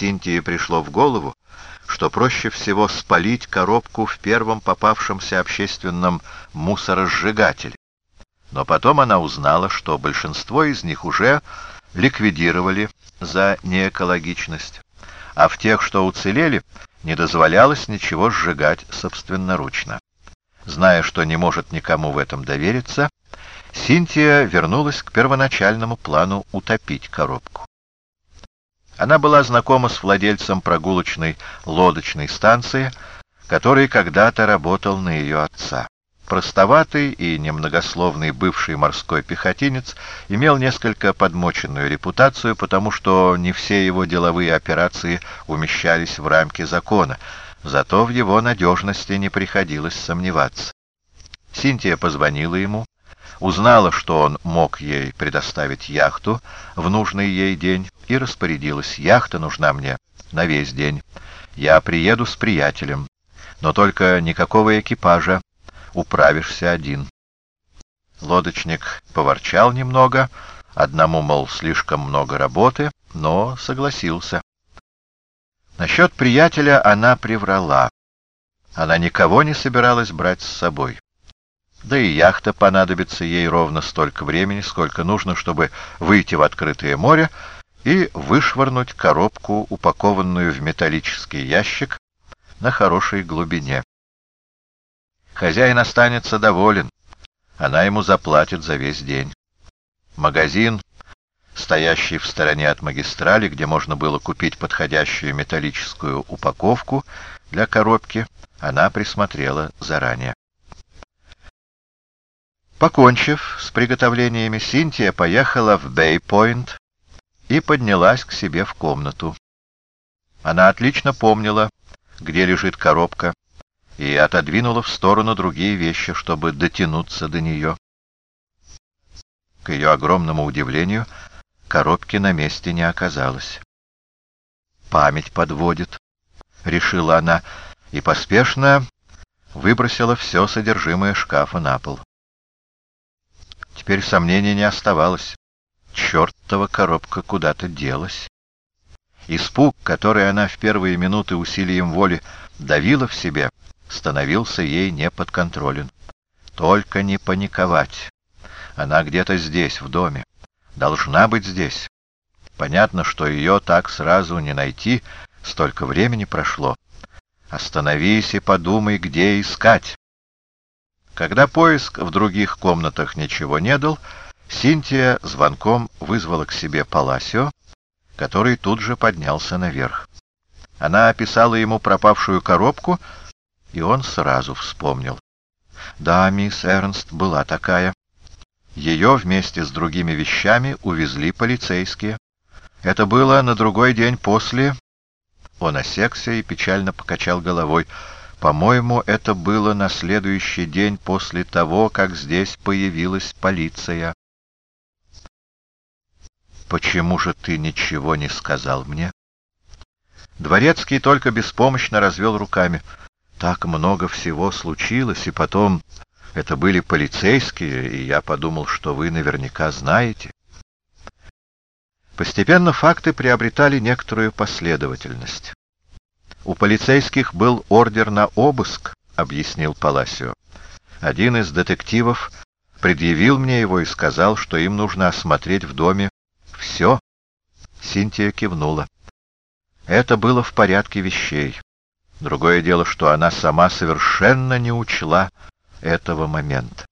Синтии пришло в голову, что проще всего спалить коробку в первом попавшемся общественном мусоросжигателе. Но потом она узнала, что большинство из них уже ликвидировали за неэкологичность, а в тех, что уцелели, не дозволялось ничего сжигать собственноручно. Зная, что не может никому в этом довериться, Синтия вернулась к первоначальному плану утопить коробку. Она была знакома с владельцем прогулочной лодочной станции, который когда-то работал на ее отца. Простоватый и немногословный бывший морской пехотинец имел несколько подмоченную репутацию, потому что не все его деловые операции умещались в рамки закона, зато в его надежности не приходилось сомневаться. Синтия позвонила ему, узнала, что он мог ей предоставить яхту в нужный ей день, и распорядилась. Яхта нужна мне на весь день. Я приеду с приятелем, но только никакого экипажа, управишься один. Лодочник поворчал немного, одному, мол, слишком много работы, но согласился. Насчет приятеля она приврала. Она никого не собиралась брать с собой. Да и яхта понадобится ей ровно столько времени, сколько нужно, чтобы выйти в открытое море и вышвырнуть коробку, упакованную в металлический ящик, на хорошей глубине. Хозяин останется доволен, она ему заплатит за весь день. Магазин, стоящий в стороне от магистрали, где можно было купить подходящую металлическую упаковку для коробки, она присмотрела заранее. Покончив с приготовлениями, Синтия поехала в Бэй-Пойнт и поднялась к себе в комнату. Она отлично помнила, где лежит коробка, и отодвинула в сторону другие вещи, чтобы дотянуться до нее. К ее огромному удивлению, коробки на месте не оказалось. «Память подводит», — решила она, и поспешно выбросила все содержимое шкафа на пол. Теперь сомнений не оставалось. Чертова коробка куда-то делась. Испуг, который она в первые минуты усилием воли давила в себе, становился ей неподконтролен. Только не паниковать. Она где-то здесь, в доме. Должна быть здесь. Понятно, что ее так сразу не найти, столько времени прошло. Остановись и подумай, где искать. Когда поиск в других комнатах ничего не дал, Синтия звонком вызвала к себе Паласио, который тут же поднялся наверх. Она описала ему пропавшую коробку, и он сразу вспомнил. Да, мисс Эрнст была такая. Ее вместе с другими вещами увезли полицейские. Это было на другой день после... Он осекся и печально покачал головой. По-моему, это было на следующий день после того, как здесь появилась полиция. «Почему же ты ничего не сказал мне?» Дворецкий только беспомощно развел руками. «Так много всего случилось, и потом это были полицейские, и я подумал, что вы наверняка знаете». Постепенно факты приобретали некоторую последовательность. «У полицейских был ордер на обыск», — объяснил Паласио. «Один из детективов предъявил мне его и сказал, что им нужно осмотреть в доме все». Синтия кивнула. Это было в порядке вещей. Другое дело, что она сама совершенно не учла этого момента.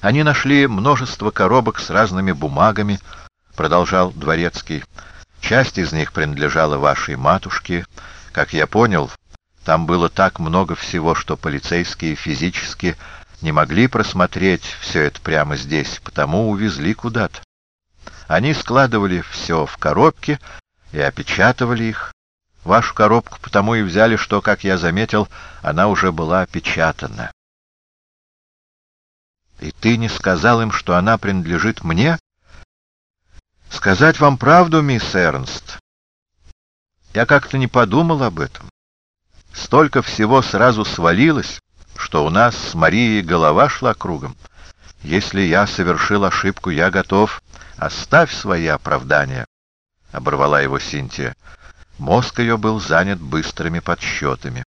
Они нашли множество коробок с разными бумагами, продолжал Дворецкий. Часть из них принадлежала вашей матушке, как я понял, там было так много всего, что полицейские физически не могли просмотреть все это прямо здесь, потому увезли куда-то. Они складывали все в коробки и опечатывали их. Вашу коробку потому и взяли, что, как я заметил, она уже была опечатана. И ты не сказал им, что она принадлежит мне? Сказать вам правду, мисс Эрнст, я как-то не подумал об этом. Столько всего сразу свалилось, что у нас с Марией голова шла кругом. Если я совершил ошибку, я готов. Оставь свои оправдания, — оборвала его Синтия. Мозг ее был занят быстрыми подсчетами.